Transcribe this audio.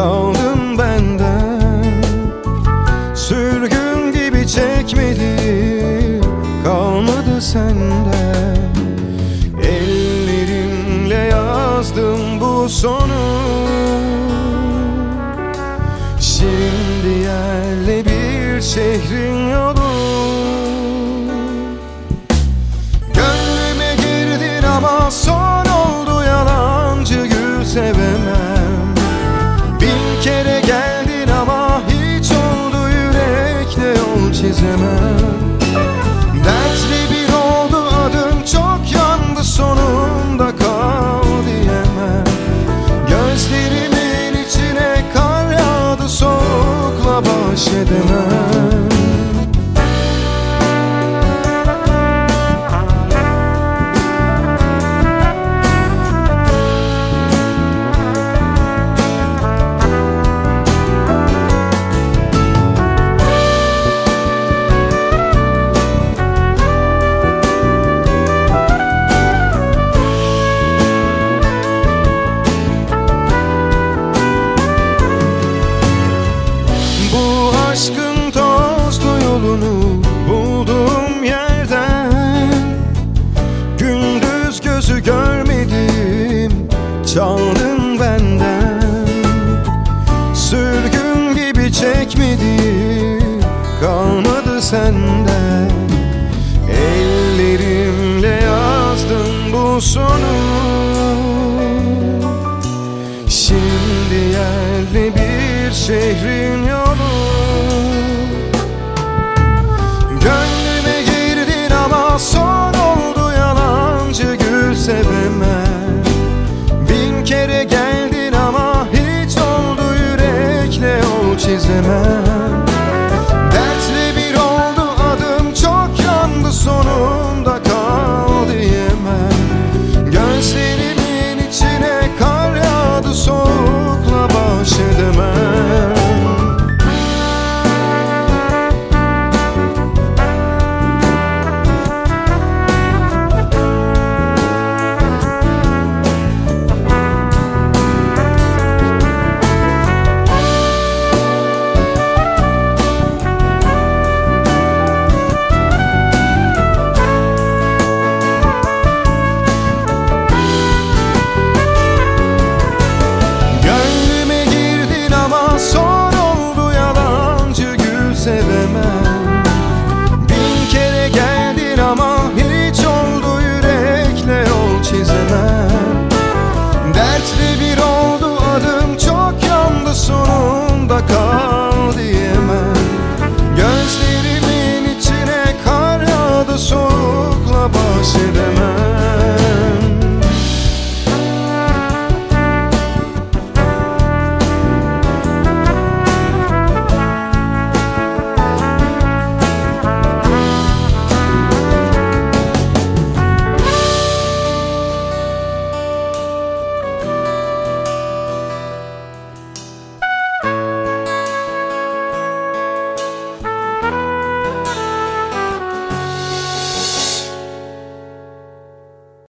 aldın benden. Sürgün gibi çekmedi. Kalmadı sende Ellerimle yazdım bu sonu. Şimdi yerle bir şehrin yolu. Gönlüme girdin ama son çekmedi kalmadı senden. Ellerimle yazdım bu sonu. Şimdi yerli bir şehri remember trouble should